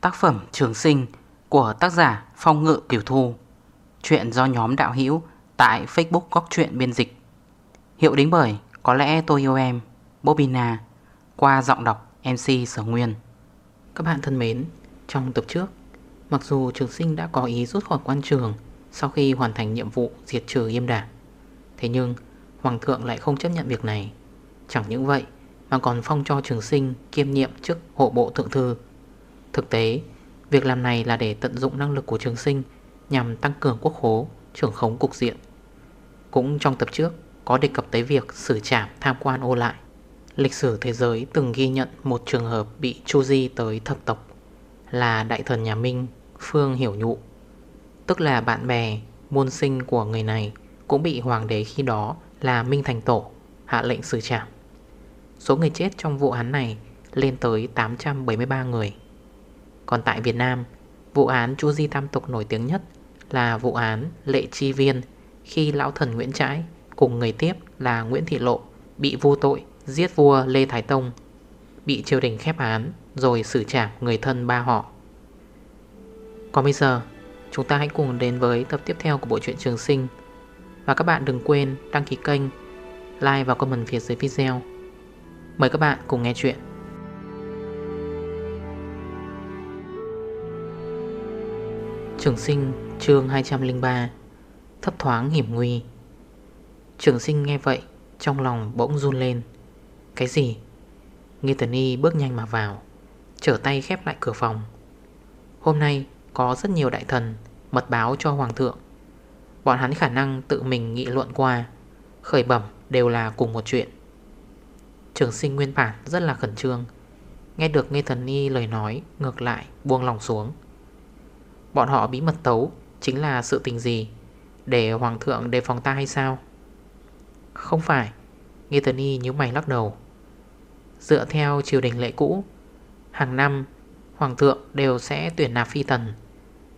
Tác phẩm Trường Sinh của tác giả Phong Ngự Kiều Thu. Chuyện do nhóm đạo hữu tại Facebook Góc Chuyện Biên Dịch. Hiệu đính bởi Có lẽ tôi yêu em, Bobina, Qua giọng đọc MC Sở Nguyên. Các bạn thân mến, Trong tập trước, Mặc dù Trường Sinh đã có ý rút khỏi quan trường Sau khi hoàn thành nhiệm vụ diệt trừ yêm đảng Thế nhưng Hoàng thượng lại không chấp nhận việc này. Chẳng những vậy, Mà còn phong cho Trường Sinh kiêm nhiệm chức hộ bộ thượng thư. Thực tế, việc làm này là để tận dụng năng lực của trường sinh nhằm tăng cường quốc hố, trưởng khống cục diện. Cũng trong tập trước, có đề cập tới việc xử trảm tham quan ô lại. Lịch sử thế giới từng ghi nhận một trường hợp bị chu di tới thập tộc là đại thần nhà Minh Phương Hiểu Nhụ. Tức là bạn bè, môn sinh của người này cũng bị hoàng đế khi đó là Minh Thành Tổ hạ lệnh xử trảm. Số người chết trong vụ án này lên tới 873 người. Còn tại Việt Nam, vụ án Chu Di Tam Tục nổi tiếng nhất là vụ án Lệ Chi Viên khi lão thần Nguyễn Trãi cùng người tiếp là Nguyễn Thị Lộ bị vô tội giết vua Lê Thái Tông, bị triều đình khép án rồi xử trảm người thân ba họ. Còn bây giờ, chúng ta hãy cùng đến với tập tiếp theo của bộ truyện Trường Sinh. Và các bạn đừng quên đăng ký kênh, like và comment phía dưới video. Mời các bạn cùng nghe chuyện. Trường sinh chương 203 Thấp thoáng hiểm nguy. Trường sinh nghe vậy, Trong lòng bỗng run lên. Cái gì? Nghi Tần Y bước nhanh mà vào, Trở tay khép lại cửa phòng. Hôm nay có rất nhiều đại thần Mật báo cho Hoàng thượng. Bọn hắn khả năng tự mình nghị luận qua, Khởi bẩm đều là cùng một chuyện. Trường sinh nguyên bản rất là khẩn trương, Nghe được Nghe Thần Y lời nói Ngược lại buông lòng xuống. Bọn họ bí mật tấu Chính là sự tình gì? Để hoàng thượng đề phòng ta hay sao? Không phải. Nghe Tần Y nhíu mày lắc đầu. Dựa theo triều đình lệ cũ, Hàng năm, Hoàng thượng đều sẽ tuyển nạp phi tần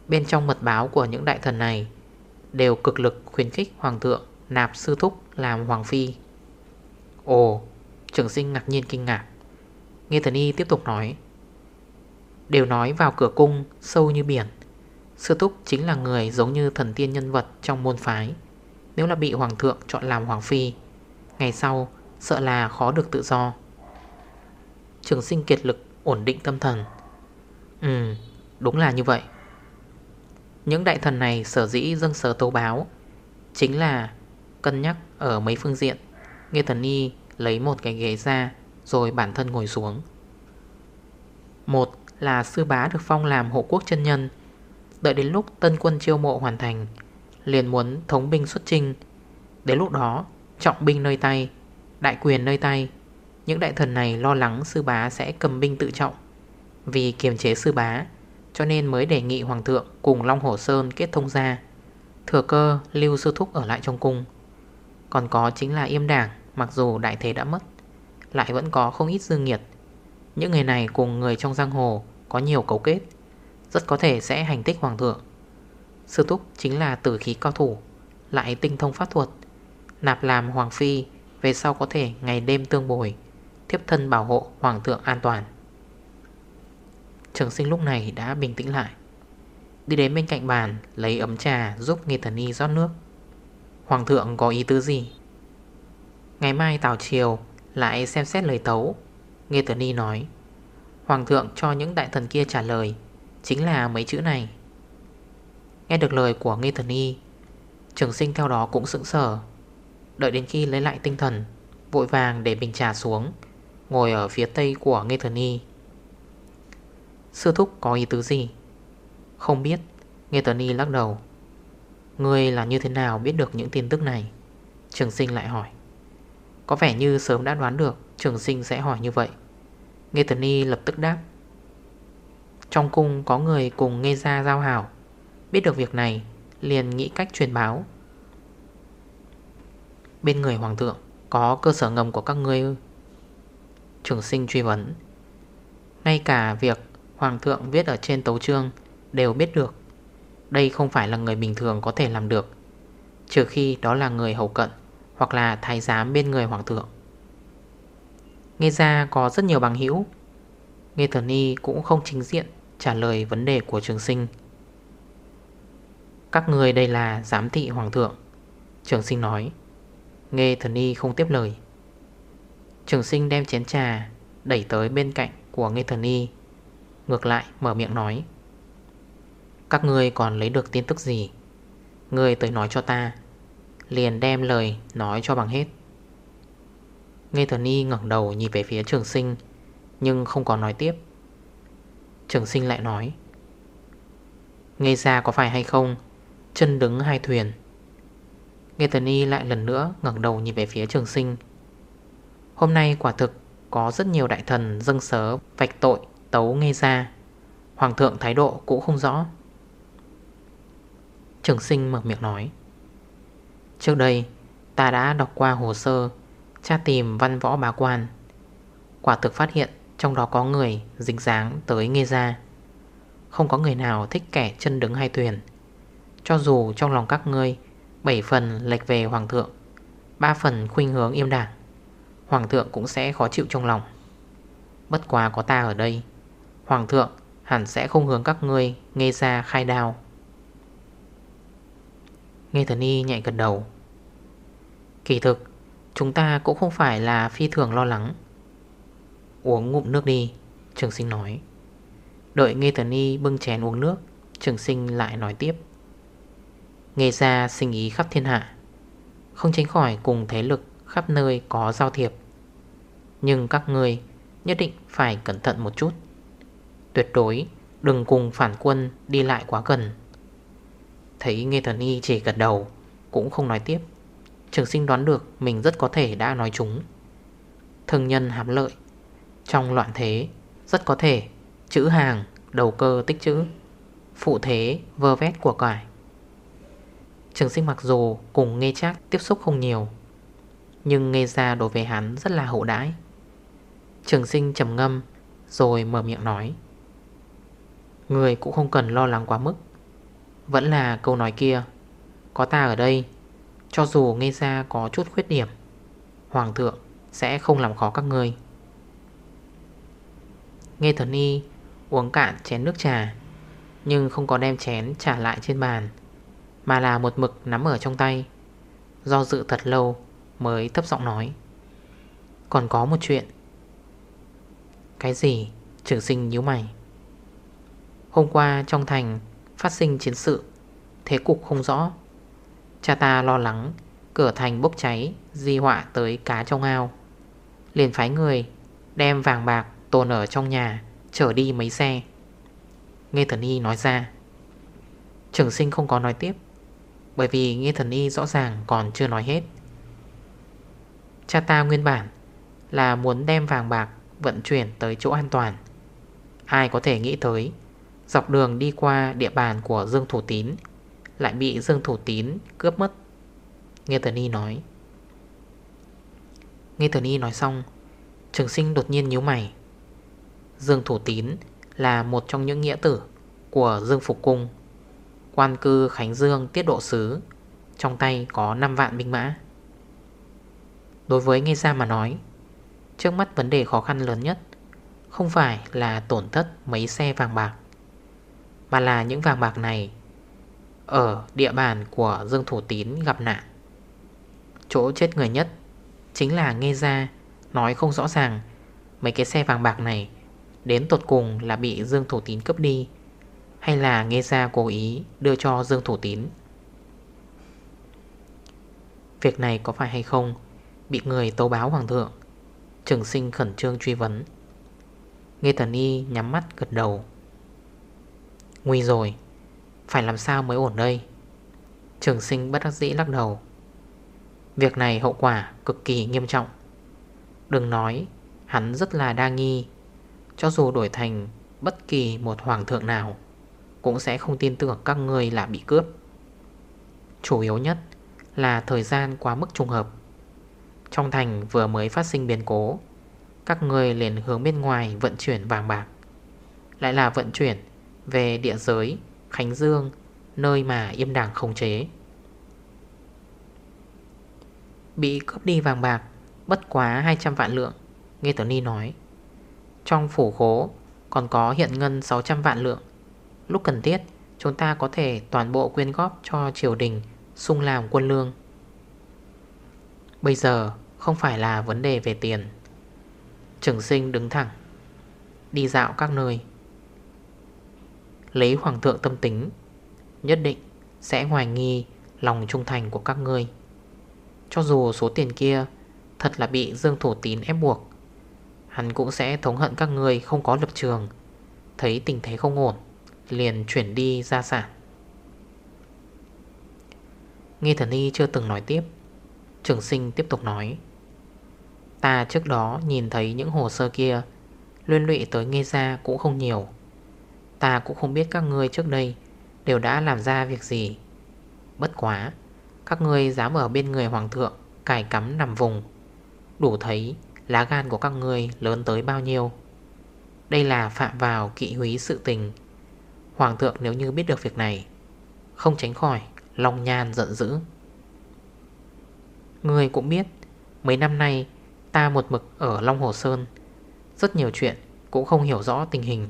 Bên trong mật báo của những đại thần này Đều cực lực khuyến khích hoàng thượng Nạp sư thúc làm hoàng phi. Ồ trưởng sinh ngạc nhiên kinh ngạc. Nghe thần y tiếp tục nói. Đều nói vào cửa cung Sâu như biển. Sư Túc chính là người giống như thần tiên nhân vật trong môn phái. Nếu là bị Hoàng thượng chọn làm Hoàng Phi, Ngày sau sợ là khó được tự do. Trường sinh kiệt lực, ổn định tâm thần. Ừ đúng là như vậy. Những đại thần này sở dĩ dâng sớ tố báo Chính là cân nhắc ở mấy phương diện. Nghe thần y lấy một cái ghế ra Rồi bản thân ngồi xuống. Một là sư bá được phong làm hộ quốc chân nhân Đợi đến lúc tân quân chiêu mộ hoàn thành, Liền muốn thống binh xuất trinh Đến lúc đó, Trọng binh nơi tay, Đại quyền nơi tay, Những đại thần này lo lắng sư bá sẽ cầm binh tự trọng. Vì kiềm chế sư bá, Cho nên mới đề nghị Hoàng thượng Cùng Long Hổ Sơn kết thông ra Thừa cơ, lưu sư thúc ở lại trong cung. Còn có chính là im đảng, Mặc dù đại thế đã mất, Lại vẫn có không ít dương nghiệt Những người này cùng người trong giang hồ Có nhiều cấu kết rất có thể sẽ hành tích hoàng thượng. Sư Túc chính là tử khí cao thủ, Lại tinh thông pháp thuật. Nạp làm hoàng phi, Về sau có thể ngày đêm tương bồi Tiếp thân bảo hộ hoàng thượng an toàn. Trường sinh lúc này đã bình tĩnh lại. Đi đến bên cạnh bàn, Lấy ấm trà giúp Nghê Thần Y rót nước. Hoàng thượng có ý tứ gì? Ngày mai Tào Triều, Lại xem xét lời tấu. Nghê tử Y nói, Hoàng thượng cho những đại thần kia trả lời Chính là mấy chữ này. Nghe được lời của Nghi Thần Y, Trường sinh theo đó cũng sững sờ, Đợi đến khi lấy lại tinh thần, Vội vàng để bình trà xuống, Ngồi ở phía tây của Nghi Thần Y. Sư thúc có ý tứ gì? Không biết, Nghi Thần Y lắc đầu. Ngươi là như thế nào biết được những tin tức này? Trường sinh lại hỏi. Có vẻ như sớm đã đoán được Trường sinh sẽ hỏi như vậy. Nghe Thần Y lập tức đáp trong cung có người cùng nghe ra giao hảo. Biết được việc này, Liền nghĩ cách truyền báo. Bên người hoàng thượng Có cơ sở ngầm của các ngươi, Trường sinh truy vấn. Ngay cả việc Hoàng thượng viết ở trên tấu chương Đều biết được. Đây không phải là người bình thường có thể làm được, Trừ khi đó là người hậu cận Hoặc là thái giám bên người hoàng thượng. Nghe ra có rất nhiều bằng hữu. Nghe thần y cũng không chính diện trả lời vấn đề của trường sinh. Các người đây là giám thị hoàng thượng. Trường sinh nói, Nghe thần y không tiếp lời. Trường sinh đem chén trà Đẩy tới bên cạnh của Nghe thần y, Ngược lại mở miệng nói, Các người còn lấy được tin tức gì? Người tới nói cho ta, Liền đem lời nói cho bằng hết. Nghe thần y ngẩng đầu nhìn về phía trường sinh, Nhưng không còn nói tiếp. Trường sinh lại nói, Nghe ra có phải hay không? Chân đứng hai thuyền. Nghe Tần y lại lần nữa ngẩng đầu nhìn về phía trường sinh. Hôm nay quả thực có rất nhiều đại thần dâng sớ, vạch tội, tấu nghe ra. Hoàng thượng thái độ cũng không rõ. Trường sinh mở miệng nói, Trước đây, ta đã đọc qua hồ sơ, Tra tìm văn võ bá quan. Quả thực phát hiện trong đó có người dính dáng tới nghe ra Không có người nào thích kẻ chân đứng hai thuyền. Cho dù trong lòng các ngươi 7 phần lệch về hoàng thượng 3 phần khuynh hướng im đảng, Hoàng thượng cũng sẽ khó chịu trong lòng. Bất quá có ta ở đây, Hoàng thượng hẳn sẽ không hướng các ngươi Nghe ra khai đao. Nghe thần y nhạy gật đầu. Kỳ thực, Chúng ta cũng không phải là phi thường lo lắng. Uống ngụm nước đi, Trường sinh nói. Đợi Nghe thần y bưng chén uống nước, Trường sinh lại nói tiếp. Nghe ra sinh ý khắp thiên hạ, Không tránh khỏi cùng thế lực khắp nơi có giao thiệp. Nhưng các người nhất định phải cẩn thận một chút. Tuyệt đối đừng cùng phản quân đi lại quá gần. Thấy Nghe Thần Y chỉ gật đầu, Cũng không nói tiếp. Trường sinh đoán được mình rất có thể đã nói chúng. Thường nhân hám lợi trong loạn thế, Rất có thể chữ hàng, Đầu cơ tích chữ, Phụ thế, vơ vét của cải. Trường sinh mặc dù cùng nghe chắc tiếp xúc không nhiều, Nhưng nghe ra đối với hắn rất là hậu đãi. Trường sinh trầm ngâm, Rồi mở miệng nói, Người cũng không cần lo lắng quá mức. Vẫn là câu nói kia, Có ta ở đây, Cho dù nghe ra có chút khuyết điểm, Hoàng thượng sẽ không làm khó các người Nghe thần y uống cạn chén nước trà, Nhưng không có đem chén trả lại trên bàn, Mà là một mực nắm ở trong tay, Do dự thật lâu mới thấp giọng nói. Còn có một chuyện. Cái gì? trưởng sinh nhíu mày. Hôm qua trong thành phát sinh chiến sự, Thế cục không rõ. Cha ta lo lắng Cửa thành bốc cháy, Di họa tới cá trong ao. Liền phái người Đem vàng bạc tồn ở trong nhà, Chở đi mấy xe. Nghe thần y nói ra. Trường sinh không có nói tiếp, Bởi vì nghe thần y rõ ràng còn chưa nói hết. Cha ta nguyên bản Là muốn đem vàng bạc Vận chuyển tới chỗ an toàn. Ai có thể nghĩ tới, Dọc đường đi qua địa bàn của Dương Thủ Tín, Lại bị Dương Thủ Tín cướp mất. Nghe thần Y nói. Nghe thần Y nói xong, Trường sinh đột nhiên nhíu mày. Dương Thủ Tín là một trong những nghĩa tử của Dương Phục Cung. Quan cư Khánh Dương tiết độ sứ, Trong tay có 5 vạn binh mã. Đối với nghe ra mà nói, Trước mắt vấn đề khó khăn lớn nhất Không phải là tổn thất mấy xe vàng bạc, mà là những vàng bạc này Ở địa bàn của Dương Thủ Tín gặp nạn. Chỗ chết người nhất Chính là nghe ra Nói không rõ ràng Mấy cái xe vàng bạc này Đến tột cùng là bị Dương Thủ Tín cướp đi, Hay là nghe ra cố ý Đưa cho Dương Thủ Tín? Việc này có phải hay không? Bị người tố báo hoàng thượng, Trường sinh khẩn trương truy vấn. Nghe thần y nhắm mắt gật đầu. Nguy rồi, Phải làm sao mới ổn đây? Trường sinh bất đắc dĩ lắc đầu. Việc này hậu quả cực kỳ nghiêm trọng. Đừng nói Hắn rất là đa nghi cho dù đổi thành bất kỳ một hoàng thượng nào, Cũng sẽ không tin tưởng các người là bị cướp. Chủ yếu nhất là thời gian quá mức trùng hợp. Trong thành vừa mới phát sinh biến cố, Các người liền hướng bên ngoài vận chuyển vàng bạc. Lại là vận chuyển về địa giới, Khánh Dương, Nơi mà im đảng không chế. Bị cướp đi vàng bạc, Bất quá 200 vạn lượng, Nghe Tony nói. Trong phủ khố, Còn có hiện ngân 600 vạn lượng. Lúc cần thiết, Chúng ta có thể toàn bộ quyên góp cho triều đình Xung làm quân lương. Bây giờ, không phải là vấn đề về tiền. Trường sinh đứng thẳng, Đi dạo các nơi. Lấy hoàng thượng tâm tính, Nhất định sẽ hoài nghi lòng trung thành của các ngươi. Cho dù số tiền kia Thật là bị Dương Thủ Tín ép buộc Hắn cũng sẽ thống hận các người không có lập trường. Thấy tình thế không ổn, Liền chuyển đi ra sản Nghe thần y chưa từng nói tiếp. Trường sinh tiếp tục nói. Ta trước đó nhìn thấy những hồ sơ kia, Liên lụy tới nghe ra cũng không nhiều. Ta cũng không biết các ngươi trước đây Đều đã làm ra việc gì. Bất quá, Các ngươi dám ở bên người hoàng thượng Cài cắm nằm vùng. Đủ thấy lá gan của các người lớn tới bao nhiêu? Đây là phạm vào kỵ húy sự tình. Hoàng thượng nếu như biết được việc này, Không tránh khỏi, Long nhan giận dữ. Người cũng biết, Mấy năm nay ta một mực ở Long Hồ Sơn, Rất nhiều chuyện Cũng không hiểu rõ tình hình.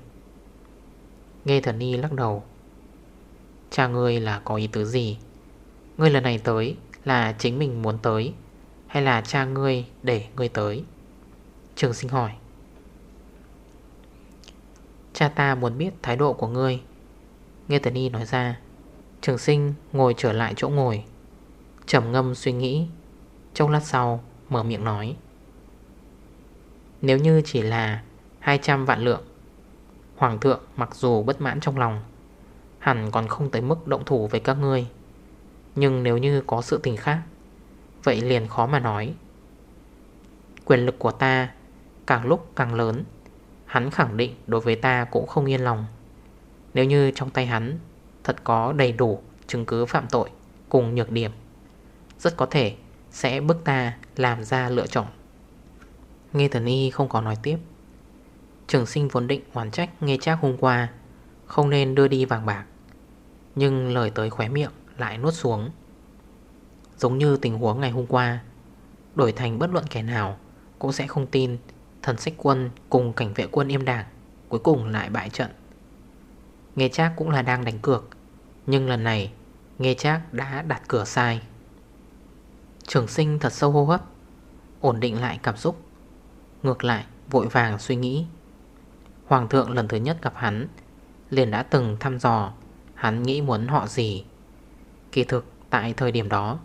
Nghe thần ni lắc đầu. Cha ngươi là có ý tứ gì? Ngươi lần này tới Là chính mình muốn tới, Hay là cha ngươi để ngươi tới? Trường sinh hỏi. Cha ta muốn biết thái độ của ngươi. Nghe tần y nói ra, Trường sinh ngồi trở lại chỗ ngồi. Trầm ngâm suy nghĩ Trong lát sau mở miệng nói, Nếu như chỉ là 200 vạn lượng, Hoàng thượng mặc dù bất mãn trong lòng, Hẳn còn không tới mức động thủ với các ngươi. Nhưng nếu như có sự tình khác, Vậy liền khó mà nói. Quyền lực của ta Càng lúc càng lớn, Hắn khẳng định đối với ta cũng không yên lòng. Nếu như trong tay hắn Thật có đầy đủ chứng cứ phạm tội Cùng nhược điểm, Rất có thể sẽ bức ta làm ra lựa chọn. Nghe thần y không có nói tiếp, Trường sinh vốn định hoàn trách nghe chắc hôm qua Không nên đưa đi vàng bạc, Nhưng lời tới khóe miệng lại nuốt xuống. Giống như tình huống ngày hôm qua, Đổi thành bất luận kẻ nào Cũng sẽ không tin Thần sách quân cùng cảnh vệ quân im đảng Cuối cùng lại bại trận. Nghe chắc cũng là đang đánh cược, Nhưng lần này Nghe chắc đã đặt cửa sai. Trường sinh thật sâu hô hấp, Ổn định lại cảm xúc, Ngược lại vội vàng suy nghĩ. Hoàng thượng lần thứ nhất gặp hắn, Liền đã từng thăm dò, Hắn nghĩ muốn họ gì. Kỳ thực, tại thời điểm đó,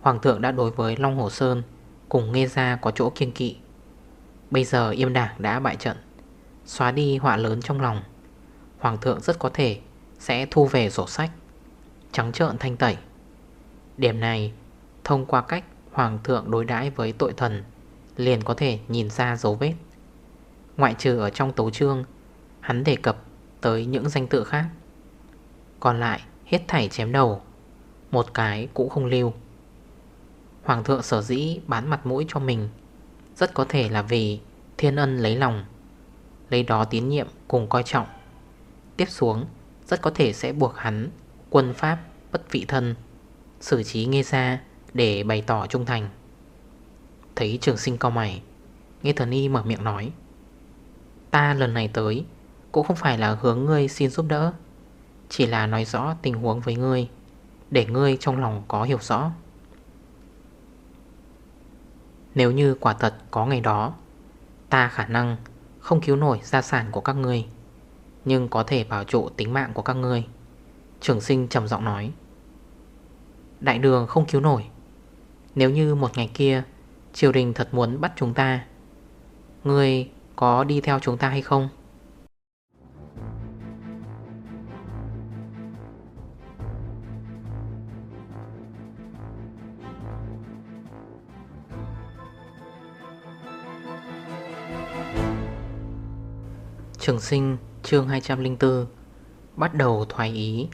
Hoàng thượng đã đối với Long Hồ Sơn Cùng nghe ra có chỗ kiên kỵ. Bây giờ im đảng đã bại trận, Xóa đi họa lớn trong lòng. Hoàng thượng rất có thể Sẽ thu về sổ sách, Trắng trợn thanh tẩy. Điểm này Thông qua cách Hoàng thượng đối đãi với tội thần, Liền có thể nhìn ra dấu vết. Ngoại trừ ở trong tấu trương Hắn đề cập tới những danh tự khác. Còn lại hết thảy chém đầu, Một cái cũng không lưu. Hoàng thượng sở dĩ bán mặt mũi cho mình rất có thể là vì thiên ân lấy lòng, Lấy đó tín nhiệm cùng coi trọng. Tiếp xuống, Rất có thể sẽ buộc hắn Quân pháp bất vị thân, Xử trí nghe ra để bày tỏ trung thành. Thấy trường sinh cao mày Nghe thần y mở miệng nói, Ta lần này tới Cũng không phải là hướng ngươi xin giúp đỡ, Chỉ là nói rõ tình huống với ngươi, Để ngươi trong lòng có hiểu rõ. Nếu như quả thật có ngày đó, Ta khả năng không cứu nổi gia sản của các ngươi, Nhưng có thể bảo trụ tính mạng của các ngươi. Trường sinh trầm giọng nói. Đại đường không cứu nổi. Nếu như một ngày kia Triều đình thật muốn bắt chúng ta, Ngươi có đi theo chúng ta hay không? Trường sinh, chương 204 Bắt đầu thoái ý.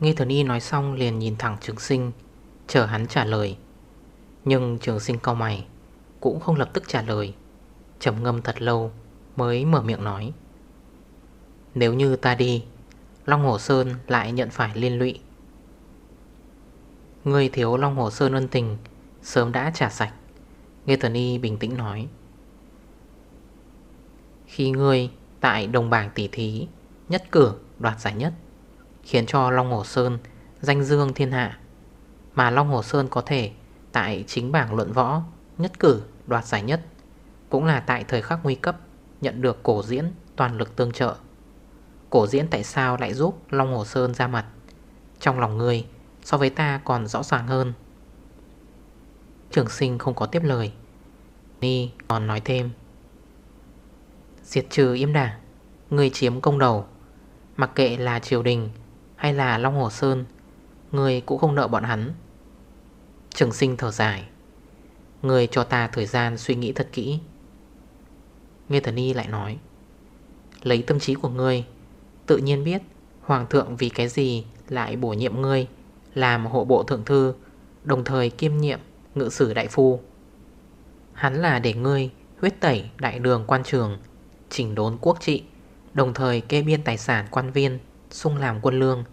Nghe thần y nói xong liền nhìn thẳng trường sinh, Chờ hắn trả lời. Nhưng trường sinh cao mày, Cũng không lập tức trả lời. Trầm ngâm thật lâu, Mới mở miệng nói. Nếu như ta đi, Long Hồ Sơn lại nhận phải liên lụy. Người thiếu Long Hồ Sơn ân tình, Sớm đã trả sạch. Nghe thần Y bình tĩnh nói. Khi ngươi Tại đồng bảng tỷ thí, Nhất cử, đoạt giải nhất, Khiến cho Long Hồ Sơn danh dương thiên hạ. Mà Long Hồ Sơn có thể Tại chính bảng luận võ, Nhất cử, đoạt giải nhất, Cũng là tại thời khắc nguy cấp, Nhận được cổ diễn toàn lực tương trợ. Cổ diễn tại sao lại giúp Long Hồ Sơn ra mặt? Trong lòng người So với ta còn rõ ràng hơn. Trường sinh không có tiếp lời. Ni còn nói thêm. Diệt trừ im đảng Người chiếm công đầu. Mặc kệ là triều đình Hay là Long Hồ Sơn Người cũng không nợ bọn hắn. Trường sinh thở dài. Người cho ta thời gian suy nghĩ thật kỹ. Nghe Thần Y lại nói, Lấy tâm trí của ngươi, Tự nhiên biết Hoàng thượng vì cái gì lại bổ nhiệm ngươi, Làm hộ bộ thượng thư, Đồng thời kiêm nhiệm ngự sử đại phu. Hắn là để ngươi huyết tẩy đại đường quan trường Chỉnh đốn quốc trị, Đồng thời kê biên tài sản quan viên Xung làm quân lương.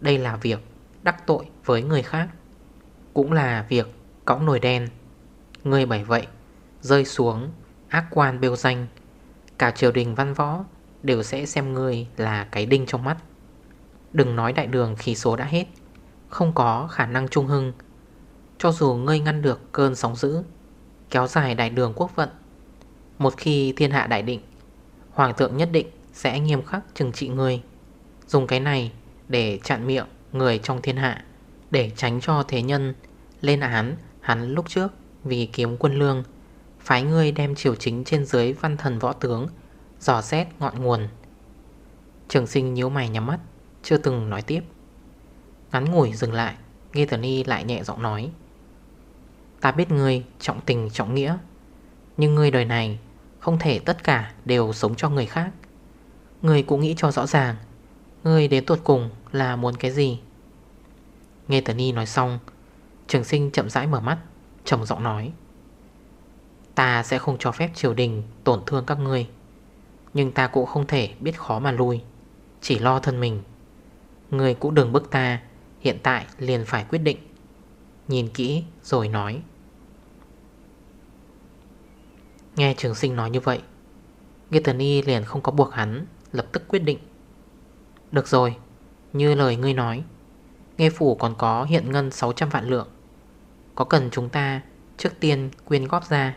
Đây là việc đắc tội với người khác, Cũng là việc cõng nồi đen. Người bởi vậy Rơi xuống ác quan bêu danh. Cả triều đình văn võ Đều sẽ xem ngươi là cái đinh trong mắt. Đừng nói đại đường khi số đã hết, Không có khả năng trung hưng. Cho dù ngươi ngăn được cơn sóng dữ, Kéo dài đại đường quốc vận một khi thiên hạ đại định Hoàng thượng nhất định sẽ nghiêm khắc trừng trị người, Dùng cái này để chặn miệng người trong thiên hạ Để tránh cho thế nhân lên án hắn lúc trước vì kiếm quân lương. Phái ngươi đem triều chính trên dưới văn thần võ tướng Dò xét ngọn nguồn. Trường sinh nhíu mày nhắm mắt Chưa từng nói tiếp. Ngắn ngủi dừng lại Nghe thần ni lại nhẹ giọng nói Ta biết ngươi trọng tình trọng nghĩa Nhưng ngươi đời này không thể tất cả đều sống cho người khác. Người cũng nghĩ cho rõ ràng, người đến tuột cùng là muốn cái gì? Nghe Tần y nói xong, Trường sinh chậm rãi mở mắt, trầm giọng nói, Ta sẽ không cho phép triều đình tổn thương các ngươi, Nhưng ta cũng không thể biết khó mà lui Chỉ lo thân mình. Người cũng đừng bức ta, Hiện tại liền phải quyết định. Nhìn kỹ rồi nói Nghe trường sinh nói như vậy Gaten Y liền không có buộc hắn, Lập tức quyết định. Được rồi, Như lời ngươi nói, Nghe phủ còn có hiện ngân 600 vạn lượng. Có cần chúng ta trước tiên quyên góp ra?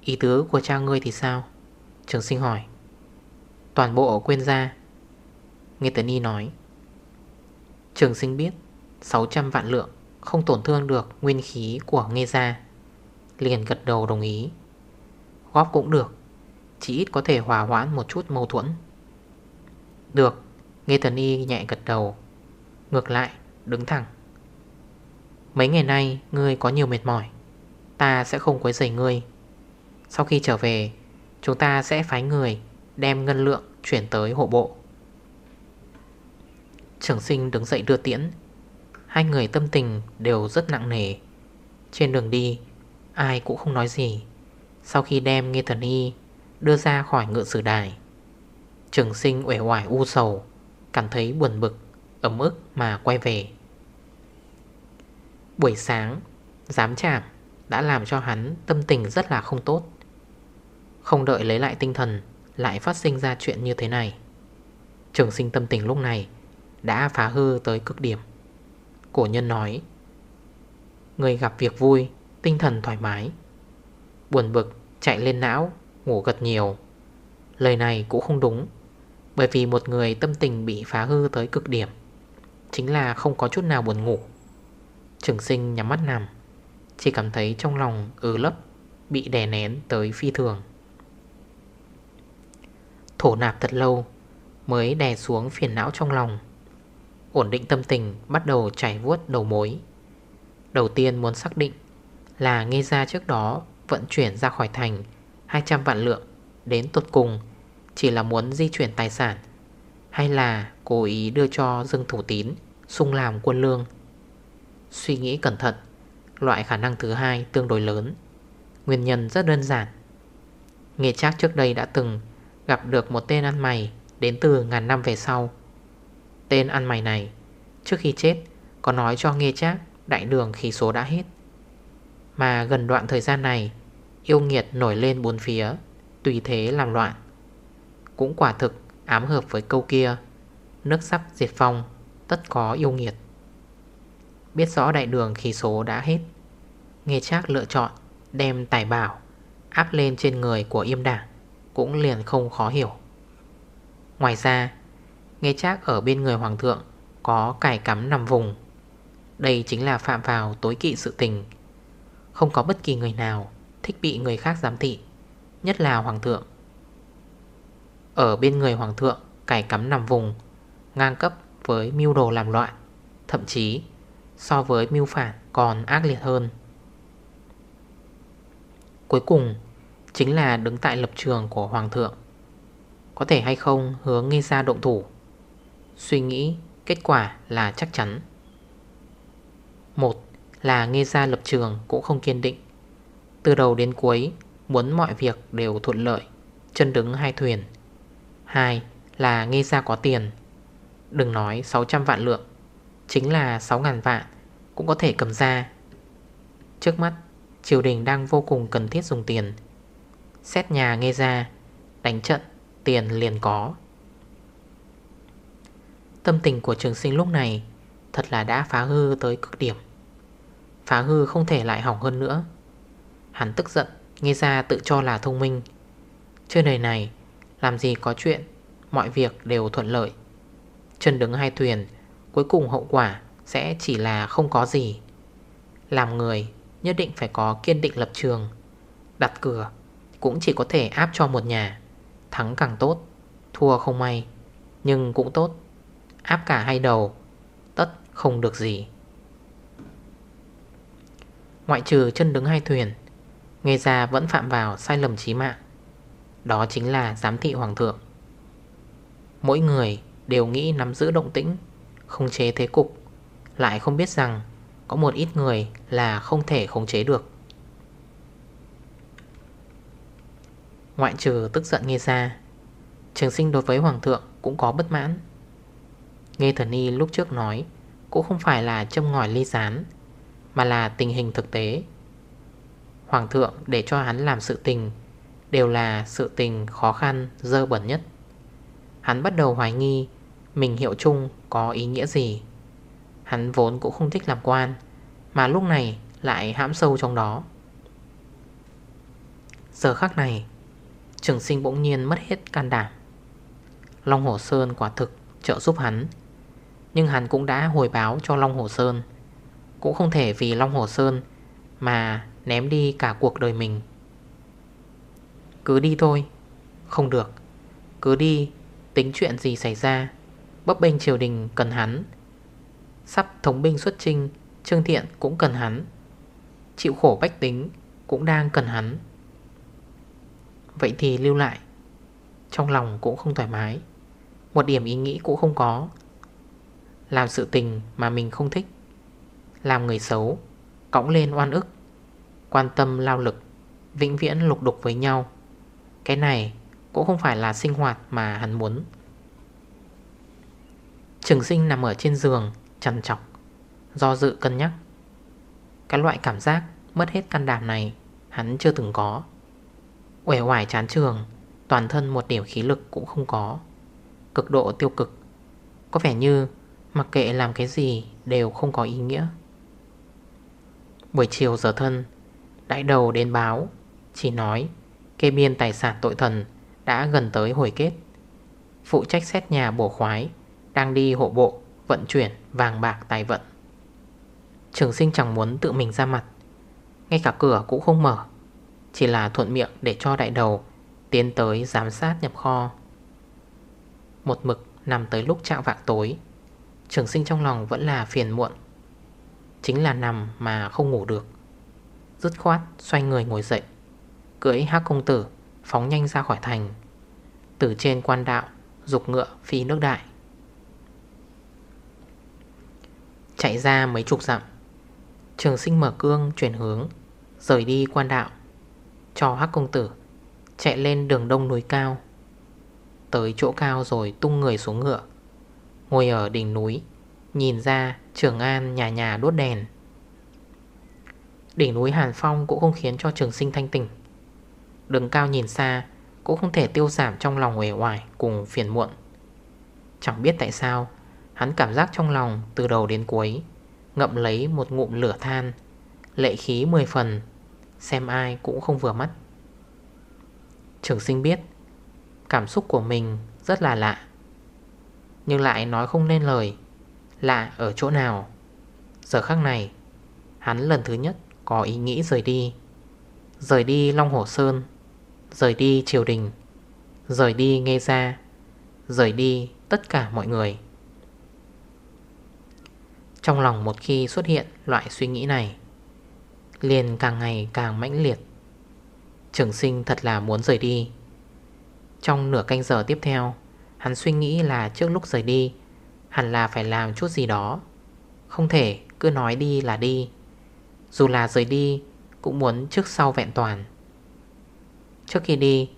Ý tứ của cha ngươi thì sao? Trường sinh hỏi. Toàn bộ quyên ra Nghe tấn y nói. Trường sinh biết 600 vạn lượng Không tổn thương được nguyên khí của nghe gia. Liền gật đầu đồng ý. Góp cũng được, Chỉ ít có thể hòa hoãn một chút mâu thuẫn. Được, Nghe thần y nhẹ gật đầu. Ngược lại, đứng thẳng. Mấy ngày nay, ngươi có nhiều mệt mỏi, Ta sẽ không quấy rầy ngươi. Sau khi trở về, Chúng ta sẽ phái người Đem ngân lượng chuyển tới hộ bộ. Trưởng sinh đứng dậy đưa tiễn. Hai người tâm tình đều rất nặng nề. Trên đường đi Ai cũng không nói gì. Sau khi đem Nghê Thần Y Đưa ra khỏi ngựa sử đài, Trường sinh uể hoài u sầu, Cảm thấy buồn bực, Ấm ức mà quay về. Buổi sáng Dám chạm Đã làm cho hắn tâm tình rất là không tốt. Không đợi lấy lại tinh thần, Lại phát sinh ra chuyện như thế này. Trường sinh tâm tình lúc này Đã phá hư tới cực điểm. Cổ nhân nói, Người gặp việc vui Tinh thần thoải mái. Buồn bực, chạy lên não, Ngủ gật nhiều. Lời này cũng không đúng, Bởi vì một người tâm tình bị phá hư tới cực điểm, Chính là không có chút nào buồn ngủ. Trường sinh nhắm mắt nằm, Chỉ cảm thấy trong lòng ứ lấp, Bị đè nén tới phi thường. Thổ nạp thật lâu Mới đè xuống phiền não trong lòng. Ổn định tâm tình Bắt đầu chảy vuốt đầu mối. Đầu tiên muốn xác định là nghe ra trước đó Vận chuyển ra khỏi thành 200 vạn lượng Đến tột cùng, Chỉ là muốn di chuyển tài sản, Hay là cố ý đưa cho Dương Thủ Tín sung làm quân lương. Suy nghĩ cẩn thận, Loại khả năng thứ hai tương đối lớn. Nguyên nhân rất đơn giản. Nghe chắc trước đây đã từng Gặp được một tên ăn mày Đến từ ngàn năm về sau. Tên ăn mày này, Trước khi chết, có nói cho nghe chắc Đại đường khí số đã hết. Mà gần đoạn thời gian này, Yêu nghiệt nổi lên bốn phía, Tùy thế làm loạn. Cũng quả thực ám hợp với câu kia, Nước sắp diệt phong, Tất có yêu nghiệt. Biết rõ đại đường khí số đã hết, Nghe chắc lựa chọn Đem tài bảo Áp lên trên người của yêm đảng Cũng liền không khó hiểu. Ngoài ra, Nghe chắc ở bên người hoàng thượng Có cải cắm nằm vùng. Đây chính là phạm vào tối kỵ sự tình không có bất kỳ người nào Thích bị người khác giám thị, Nhất là hoàng thượng. Ở bên người hoàng thượng, Cải cắm nằm vùng, Ngang cấp với mưu đồ làm loạn, Thậm chí so với mưu phản còn ác liệt hơn. Cuối cùng, Chính là đứng tại lập trường của Hoàng thượng. Có thể hay không hướng nghe ra động thủ? Suy nghĩ, Kết quả là chắc chắn. Một là nghe ra lập trường cũng không kiên định. Từ đầu đến cuối, Muốn mọi việc đều thuận lợi, Chân đứng hai thuyền. Hai là nghe ra có tiền. Đừng nói 600 vạn lượng, Chính là 6.000 vạn Cũng có thể cầm ra. Trước mắt, Triều đình đang vô cùng cần thiết dùng tiền. Xét nhà nghe ra, Đánh trận, tiền liền có. Tâm tình của trường sinh lúc này Thật là đã phá hư tới cực điểm. Phá hư không thể lại hỏng hơn nữa. Hắn tức giận Nghe ra tự cho là thông minh. Trên đời này, Làm gì có chuyện, Mọi việc đều thuận lợi. Chân đứng hai thuyền, Cuối cùng hậu quả sẽ chỉ là không có gì. Làm người, nhất định phải có kiên định lập trường. Đặt cửa, cũng chỉ có thể áp cho một nhà. Thắng càng tốt, Thua không may. Nhưng cũng tốt, Áp cả hai đầu, Tất không được gì. Ngoại trừ chân đứng hai thuyền, Nghe ra vẫn phạm vào sai lầm chí mạng. Đó chính là giám thị hoàng thượng. Mỗi người đều nghĩ nắm giữ động tĩnh Không chế thế cục, Lại không biết rằng Có một ít người là không thể khống chế được. Ngoại trừ tức giận nghe ra, Trường sinh đối với hoàng thượng cũng có bất mãn. Nghe thần y lúc trước nói, Cũng không phải là châm ngòi ly rán mà là tình hình thực tế. Hoàng thượng để cho hắn làm sự tình Đều là sự tình khó khăn, Dơ bẩn nhất. Hắn bắt đầu hoài nghi Mình hiệu chung có ý nghĩa gì. Hắn vốn cũng không thích làm quan, Mà lúc này lại hãm sâu trong đó. Giờ khắc này, Trường sinh bỗng nhiên mất hết can đảm. Long Hồ Sơn quả thực trợ giúp hắn, Nhưng hắn cũng đã hồi báo cho Long Hồ Sơn. Cũng không thể vì Long Hồ Sơn Mà ném đi cả cuộc đời mình. Cứ đi thôi. Không được. Cứ đi. Tính chuyện gì xảy ra? Bấp bênh triều đình cần hắn. Sắp thống binh xuất trinh Trương Thiện cũng cần hắn. Chịu khổ bách tính Cũng đang cần hắn. Vậy thì lưu lại. Trong lòng cũng không thoải mái. Một điểm ý nghĩ cũng không có. Làm sự tình mà mình không thích. Làm người xấu, Cõng lên oan ức, Quan tâm lao lực, Vĩnh viễn lục đục với nhau. Cái này cũng không phải là sinh hoạt mà hắn muốn. Trường sinh nằm ở trên giường, Chằn chọc, Do dự cân nhắc. Cái loại cảm giác mất hết can đảm này Hắn chưa từng có. Uể hoài chán trường, Toàn thân một điểm khí lực cũng không có. Cực độ tiêu cực. Có vẻ như mặc kệ làm cái gì Đều không có ý nghĩa. Buổi chiều giờ thân, Đại đầu đến báo, Chỉ nói, kê biên tài sản tội thần Đã gần tới hồi kết. Phụ trách xét nhà bổ khoái, Đang đi hộ bộ, Vận chuyển vàng bạc tài vận. Trường sinh chẳng muốn tự mình ra mặt, Ngay cả cửa cũng không mở, Chỉ là thuận miệng để cho đại đầu Tiến tới giám sát nhập kho. Một mực nằm tới lúc chạm vạng tối, Trường sinh trong lòng vẫn là phiền muộn. Chính là nằm mà không ngủ được. Dứt khoát xoay người ngồi dậy, Cưỡi hắc công tử Phóng nhanh ra khỏi thành, Từ trên quan đạo Dục ngựa phi nước đại. Chạy ra mấy chục dặm, Trường sinh mở cương chuyển hướng, Rời đi quan đạo, Cho hắc công tử Chạy lên đường đông núi cao. Tới chỗ cao rồi tung người xuống ngựa, Ngồi ở đỉnh núi, Nhìn ra Trường An nhà nhà đốt đèn. Đỉnh núi Hàn Phong cũng không khiến cho trường sinh thanh tỉnh Đường cao nhìn xa Cũng không thể tiêu giảm trong lòng uể oải cùng phiền muộn. Chẳng biết tại sao, Hắn cảm giác trong lòng từ đầu đến cuối Ngậm lấy một ngụm lửa than, Lệ khí 10 phần, Xem ai cũng không vừa mắt. Trường sinh biết, Cảm xúc của mình rất là lạ, Nhưng lại nói không nên lời. Lạ ở chỗ nào? Giờ khắc này, Hắn lần thứ nhất có ý nghĩ rời đi. Rời đi Long Hồ Sơn, Rời đi triều đình, Rời đi nghe ra Rời đi tất cả mọi người. Trong lòng một khi xuất hiện loại suy nghĩ này, Liền càng ngày càng mãnh liệt. Trường sinh thật là muốn rời đi. Trong nửa canh giờ tiếp theo, Hắn suy nghĩ là trước lúc rời đi Hẳn là phải làm chút gì đó. Không thể, cứ nói đi là đi. Dù là rời đi, Cũng muốn trước sau vẹn toàn. Trước khi đi,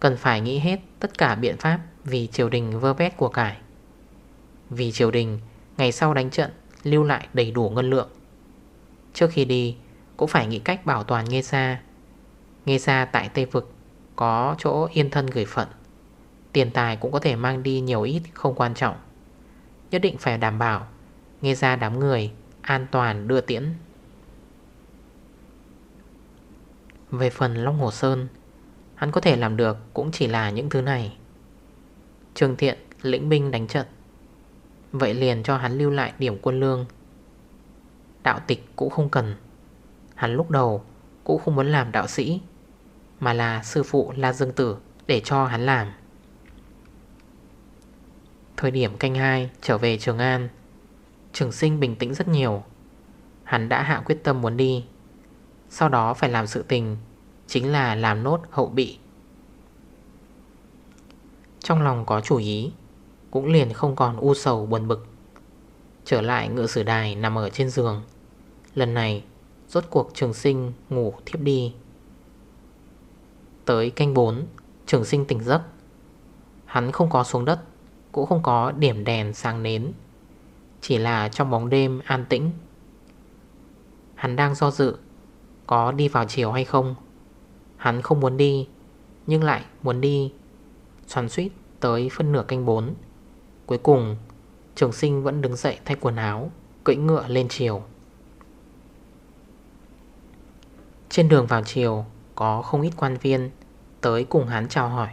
Cần phải nghĩ hết tất cả biện pháp Vì triều đình vơ vét của cải. Vì triều đình, Ngày sau đánh trận, Lưu lại đầy đủ ngân lượng. Trước khi đi, Cũng phải nghĩ cách bảo toàn nghe xa nghe xa tại Tây Vực Có chỗ yên thân gửi phận. Tiền tài cũng có thể mang đi nhiều ít không quan trọng. Nhất định phải đảm bảo. Nghe ra đám người An toàn đưa tiễn. Về phần Long Hồ Sơn, Hắn có thể làm được cũng chỉ là những thứ này. Trường thiện, lĩnh binh đánh trận. Vậy liền cho hắn lưu lại điểm quân lương. Đạo tịch cũng không cần. Hắn lúc đầu cũng không muốn làm đạo sĩ, Mà là sư phụ La Dương Tử Để cho hắn làm. Thời điểm canh 2 trở về Trường An. Trường sinh bình tĩnh rất nhiều. Hắn đã hạ quyết tâm muốn đi. Sau đó phải làm sự tình, Chính là làm nốt hậu bị. Trong lòng có chủ ý, Cũng liền không còn u sầu buồn bực. Trở lại ngựa sử đài nằm ở trên giường. Lần này, Rốt cuộc trường sinh ngủ thiếp đi. Tới canh 4 Trường sinh tỉnh giấc. Hắn không có xuống đất. Cũng không có điểm đèn sáng nến. Chỉ là trong bóng đêm an tĩnh. Hắn đang do dự, Có đi vào chiều hay không. Hắn không muốn đi, Nhưng lại muốn đi. Xoắn suýt tới phân nửa canh 4 Cuối cùng, Trường sinh vẫn đứng dậy thay quần áo, Cưỡi ngựa lên chiều. Trên đường vào chiều, Có không ít quan viên Tới cùng hắn chào hỏi.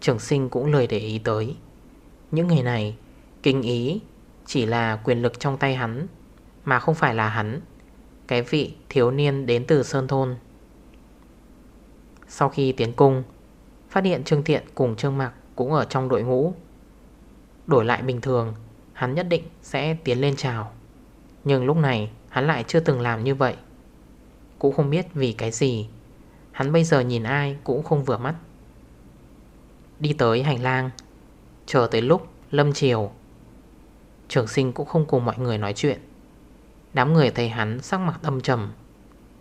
Trường sinh cũng lời để ý tới. Những người này. Kinh ý Chỉ là quyền lực trong tay hắn, Mà không phải là hắn. Cái vị thiếu niên đến từ Sơn Thôn. Sau khi tiến cung, Phát hiện Trương Thiện cùng Trương Mạc Cũng ở trong đội ngũ. Đổi lại bình thường, Hắn nhất định sẽ tiến lên chào. Nhưng lúc này, hắn lại chưa từng làm như vậy. Cũng không biết vì cái gì, Hắn bây giờ nhìn ai cũng không vừa mắt. Đi tới hành lang Chờ tới lúc lâm chiều Trường sinh cũng không cùng mọi người nói chuyện. Đám người thấy hắn sắc mặt âm trầm,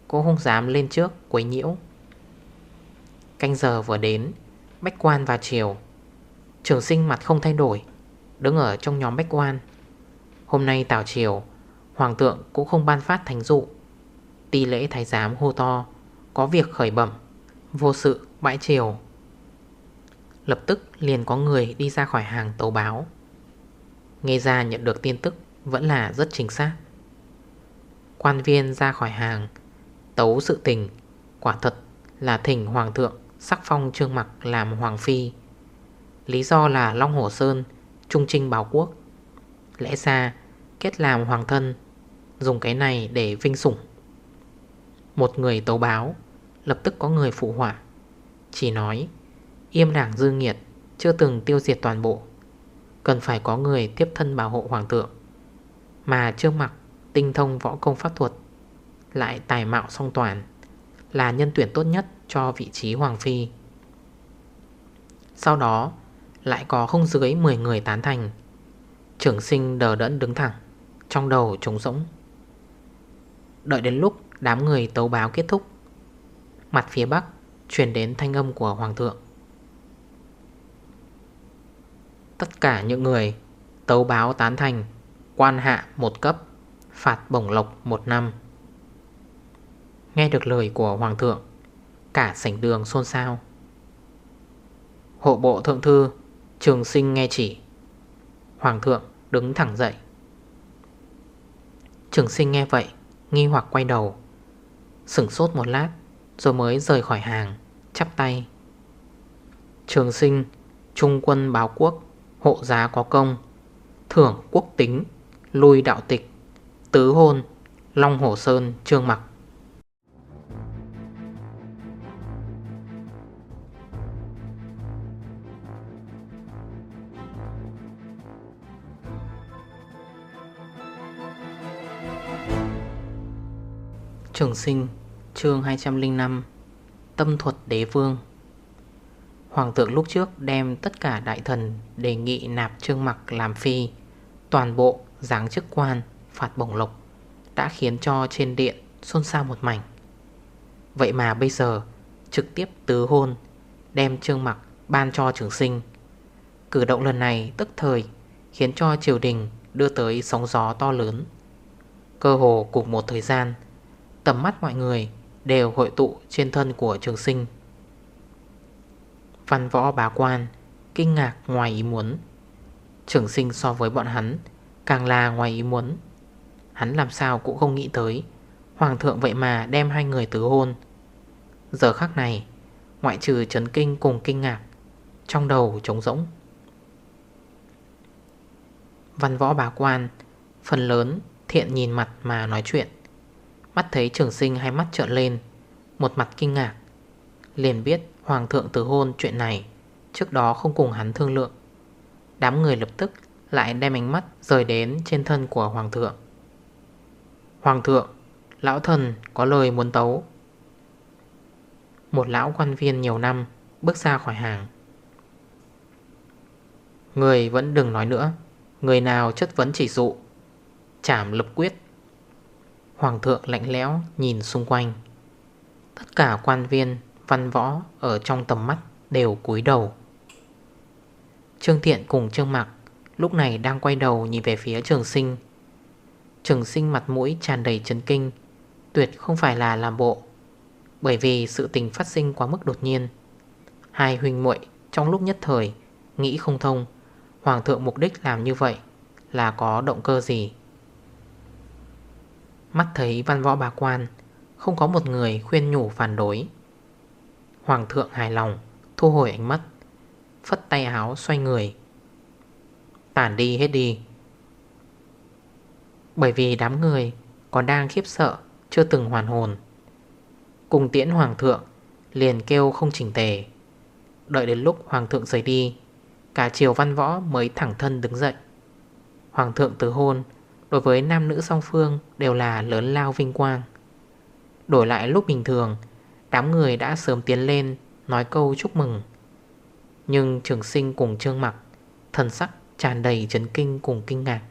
Cũng không dám lên trước quấy nhiễu. Canh giờ vừa đến, Bách quan vào chiều Trường sinh mặt không thay đổi, Đứng ở trong nhóm bách quan. Hôm nay tảo chiều Hoàng tượng cũng không ban phát thánh dụ. Ti lễ thái giám hô to, Có việc khởi bẩm, Vô sự bãi chiều Lập tức liền có người đi ra khỏi hàng tàu báo. Nghe ra nhận được tin tức Vẫn là rất chính xác. Quan viên ra khỏi hàng, Tấu sự tình, Quả thật là thỉnh hoàng thượng Sắc phong trương mặc làm hoàng phi. Lý do là Long Hổ Sơn, Trung trinh báo quốc. Lẽ ra kết làm hoàng thân, Dùng cái này để vinh sủng. Một người tấu báo, Lập tức có người phụ họa, Chỉ nói Im đảng dư nghiệt Chưa từng tiêu diệt toàn bộ. Cần phải có người tiếp thân bảo hộ hoàng thượng. Mà chưa mặc, Tinh thông võ công pháp thuật, Lại tài mạo song toàn, Là nhân tuyển tốt nhất cho vị trí hoàng phi. Sau đó, Lại có không dưới 10 người tán thành. Trưởng sinh đờ đẫn đứng thẳng, Trong đầu trống rỗng. Đợi đến lúc đám người tấu báo kết thúc, Mặt phía bắc Chuyển đến thanh âm của hoàng thượng. Tất cả những người Tấu báo tán thành, Quan hạ một cấp, Phạt bổng lộc một năm. Nghe được lời của hoàng thượng, Cả sảnh đường xôn xao. Hộ bộ thượng thư, Trường sinh nghe chỉ. Hoàng thượng đứng thẳng dậy. Trường sinh nghe vậy, Nghi hoặc quay đầu, Sửng sốt một lát, Rồi mới rời khỏi hàng, Chắp tay. Trường sinh, Trung quân báo quốc. Hộ giá có công, Thưởng quốc tính Lui đạo tịch, Tứ hôn, Long Hổ Sơn, Trương Mặc. Trường sinh, chương 205 Tâm thuật đế vương. Hoàng thượng lúc trước đem tất cả đại thần đề nghị nạp trương mặc làm phi, Toàn bộ giáng chức quan, phạt bổng lộc, Đã khiến cho trên điện xôn xao một mảnh. Vậy mà bây giờ, trực tiếp tứ hôn, Đem trương mặc ban cho trường sinh. Cử động lần này tức thời, Khiến cho triều đình đưa tới sóng gió to lớn. Cơ hồ cùng một thời gian, Tầm mắt mọi người đều hội tụ trên thân của trường sinh. Văn võ bá quan, Kinh ngạc ngoài ý muốn. Trường sinh so với bọn hắn, Càng là ngoài ý muốn. Hắn làm sao cũng không nghĩ tới, Hoàng thượng vậy mà đem hai người tứ hôn. Giờ khắc này, Ngoại trừ chấn kinh cùng kinh ngạc, Trong đầu trống rỗng. Văn võ bá quan, Phần lớn thiện nhìn mặt mà nói chuyện. Mắt thấy trường sinh hai mắt trợn lên, Một mặt kinh ngạc, Liền biết hoàng thượng từ hôn chuyện này. Trước đó không cùng hắn thương lượng. Đám người lập tức lại đem ánh mắt rời đến trên thân của hoàng thượng. Hoàng thượng, Lão thần có lời muốn tấu. Một lão quan viên nhiều năm Bước ra khỏi hàng. Người vẫn đừng nói nữa, Người nào chất vấn chỉ dụ. Chảm lập quyết. Hoàng thượng lạnh lẽo nhìn xung quanh. Tất cả quan viên Văn võ ở trong tầm mắt Đều cúi đầu. Trương Thiện cùng Trương Mạc Lúc này đang quay đầu nhìn về phía trường sinh. Trường sinh mặt mũi tràn đầy chấn kinh, Tuyệt không phải là làm bộ, Bởi vì sự tình phát sinh quá mức đột nhiên. Hai huynh muội trong lúc nhất thời Nghĩ không thông, Hoàng thượng mục đích làm như vậy Là có động cơ gì? Mắt thấy văn võ bà quan, Không có một người khuyên nhủ phản đối. Hoàng thượng hài lòng, Thu hồi ánh mắt, Phất tay áo xoay người. Tản đi hết đi. Bởi vì đám người Còn đang khiếp sợ, Chưa từng hoàn hồn. Cùng tiễn hoàng thượng Liền kêu không chỉnh tề. Đợi đến lúc hoàng thượng rời đi, Cả triều văn võ mới thẳng thân đứng dậy. Hoàng thượng từ hôn, Đối với nam nữ song phương Đều là lớn lao vinh quang. Đổi lại lúc bình thường Đám người đã sớm tiến lên, Nói câu chúc mừng. Nhưng trường sinh cùng trương mặc, Thần sắc tràn đầy chấn kinh cùng kinh ngạc.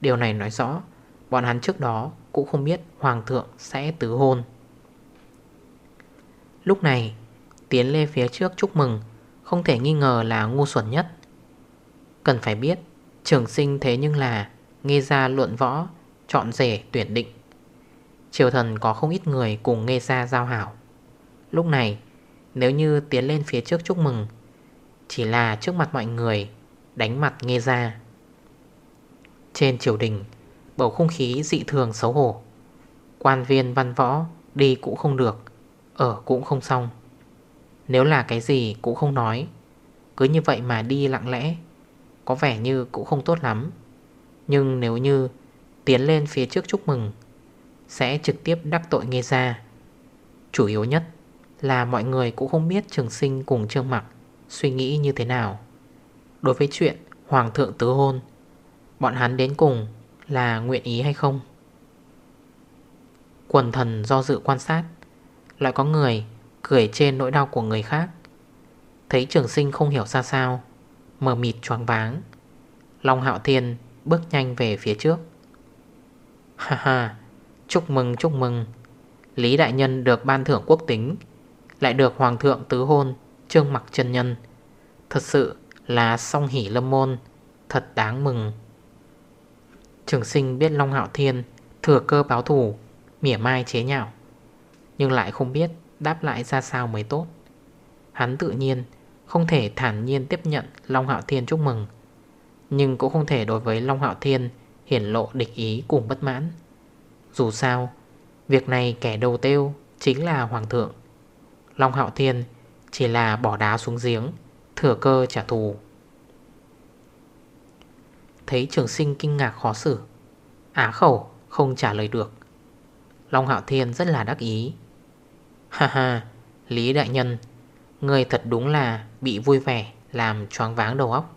Điều này nói rõ, Bọn hắn trước đó cũng không biết Hoàng thượng sẽ tứ hôn. Lúc này, Tiến lên phía trước chúc mừng, Không thể nghi ngờ là ngu xuẩn nhất. Cần phải biết, Trường sinh thế nhưng là Nghe ra luận võ, Chọn rể tuyển định. Triều thần có không ít người cùng nghe ra giao hảo. Lúc này, Nếu như tiến lên phía trước chúc mừng, Chỉ là trước mặt mọi người, Đánh mặt nghe ra. Trên triều đình, Bầu không khí dị thường xấu hổ. Quan viên văn võ Đi cũng không được, Ở cũng không xong. Nếu là cái gì cũng không nói, Cứ như vậy mà đi lặng lẽ, Có vẻ như cũng không tốt lắm. Nhưng nếu như Tiến lên phía trước chúc mừng, Sẽ trực tiếp đắc tội nghe ra. Chủ yếu nhất là mọi người cũng không biết trường sinh cùng trương mặc Suy nghĩ như thế nào. Đối với chuyện Hoàng thượng tứ hôn, Bọn hắn đến cùng là nguyện ý hay không? Quần thần do dự quan sát, Lại có người cười trên nỗi đau của người khác. Thấy trường sinh không hiểu ra sao, Mờ mịt choáng váng, Long hạo thiên bước nhanh về phía trước. Ha ha, Chúc mừng chúc mừng. Lý đại nhân được ban thưởng quốc tính. Lại được hoàng thượng tứ hôn, Trương mặc chân nhân. Thật sự là song hỷ lâm môn, Thật đáng mừng. Trường sinh biết Long Hạo Thiên Thừa cơ báo thủ Mỉa mai chế nhạo, Nhưng lại không biết đáp lại ra sao mới tốt. Hắn tự nhiên Không thể thản nhiên tiếp nhận Long Hạo Thiên chúc mừng, Nhưng cũng không thể đối với Long Hạo Thiên Hiển lộ địch ý cùng bất mãn. Dù sao, Việc này kẻ đầu tiêu Chính là Hoàng thượng. Long Hạo Thiên chỉ là bỏ đá xuống giếng, Thừa cơ trả thù. Thấy trường sinh kinh ngạc khó xử, Á khẩu không trả lời được. Long Hạo Thiên rất là đắc ý. Ha ha, Lý Đại Nhân, Người thật đúng là bị vui vẻ Làm choáng váng đầu óc.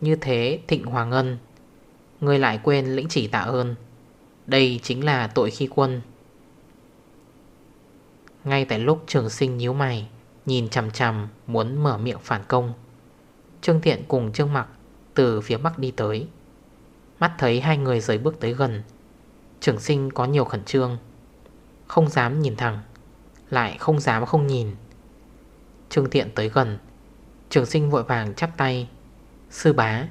Như thế Thịnh Hoàng Ngân, Người lại quên lĩnh chỉ tạ ơn. Đây chính là tội khi quân. Ngay tại lúc trường sinh nhíu mày, Nhìn chằm chằm, muốn mở miệng phản công. Trương Thiện cùng Trương Mặc Từ phía bắc đi tới. Mắt thấy hai người rời bước tới gần. Trường sinh có nhiều khẩn trương. Không dám nhìn thẳng, Lại không dám không nhìn. Trương Thiện tới gần. Trường sinh vội vàng chắp tay. Sư bá.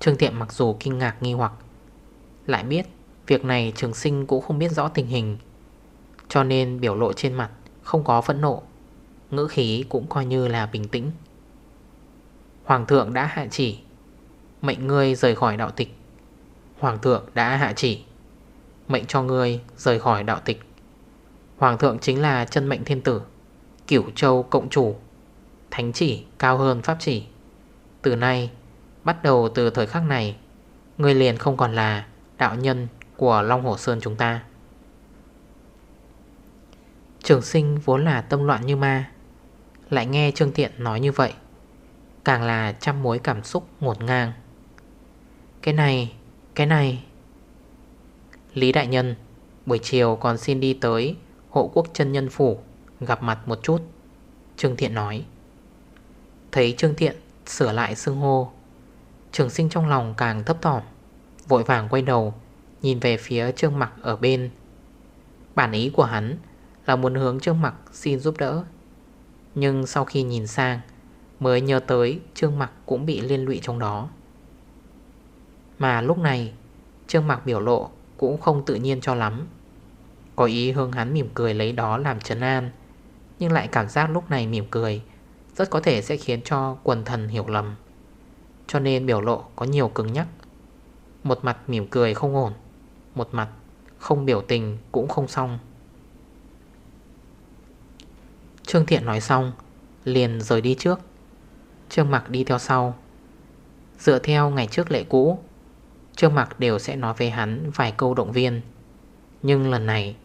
Trương Thiện mặc dù kinh ngạc nghi hoặc, Lại biết Việc này trường sinh cũng không biết rõ tình hình, Cho nên biểu lộ trên mặt Không có phẫn nộ, Ngữ khí cũng coi như là bình tĩnh. Hoàng thượng đã hạ chỉ, Mệnh ngươi rời khỏi đạo tịch. Hoàng thượng đã hạ chỉ, Mệnh cho ngươi rời khỏi đạo tịch. Hoàng thượng chính là chân mệnh thiên tử, Cửu châu cộng chủ, Thánh chỉ cao hơn pháp chỉ. Từ nay, Bắt đầu từ thời khắc này, Ngươi liền không còn là đạo nhân của Long Hồ Sơn chúng ta. Trường sinh vốn là tâm loạn như ma, Lại nghe Trương Tiện nói như vậy, Càng là trăm mối cảm xúc ngột ngang. Cái này Cái này. Lý Đại Nhân, Buổi chiều còn xin đi tới Hộ quốc chân nhân phủ, Gặp mặt một chút, Trương Thiện nói. Thấy Trương Thiện sửa lại xưng hô, Trường sinh trong lòng càng thấp thỏm, Vội vàng quay đầu Nhìn về phía Trương Mặc ở bên. Bản ý của hắn Là muốn hướng Trương Mặc xin giúp đỡ. Nhưng sau khi nhìn sang, Mới nhớ tới Trương Mặc cũng bị liên lụy trong đó. Mà lúc này, Trương Mặc biểu lộ Cũng không tự nhiên cho lắm. Có ý hướng hắn mỉm cười lấy đó làm trấn an, Nhưng lại cảm giác lúc này mỉm cười Rất có thể sẽ khiến cho quần thần hiểu lầm. Cho nên biểu lộ có nhiều cứng nhắc, Một mặt mỉm cười không ổn một mặt, không biểu tình cũng không xong. Trương Thiện nói xong, Liền rời đi trước. Trương Mặc đi theo sau. Dựa theo ngày trước lệ cũ, Trương Mặc đều sẽ nói về hắn vài câu động viên. Nhưng lần này,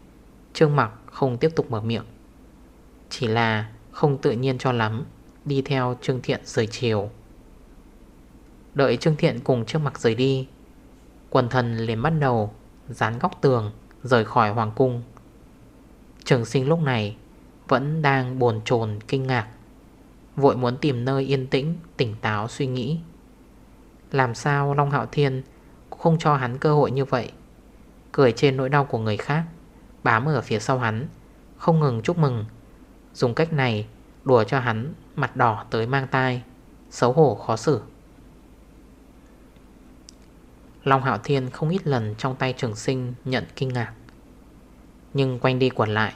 Trương Mặc không tiếp tục mở miệng. Chỉ là không tự nhiên cho lắm, Đi theo Trương Thiện rời chiều. Đợi Trương Thiện cùng Trương Mặc rời đi, Quần thần liền bắt đầu Dán góc tường, Rời khỏi Hoàng Cung. Trường sinh lúc này Vẫn đang bồn chồn kinh ngạc, Vội muốn tìm nơi yên tĩnh, Tỉnh táo suy nghĩ. Làm sao Long Hạo Thiên Không cho hắn cơ hội như vậy? Cười trên nỗi đau của người khác, Bám ở phía sau hắn, Không ngừng chúc mừng. Dùng cách này đùa cho hắn Mặt đỏ tới mang tai, Xấu hổ khó xử. Long Hạo Thiên không ít lần trong tay trường sinh nhận kinh ngạc. Nhưng quanh đi quẩn lại,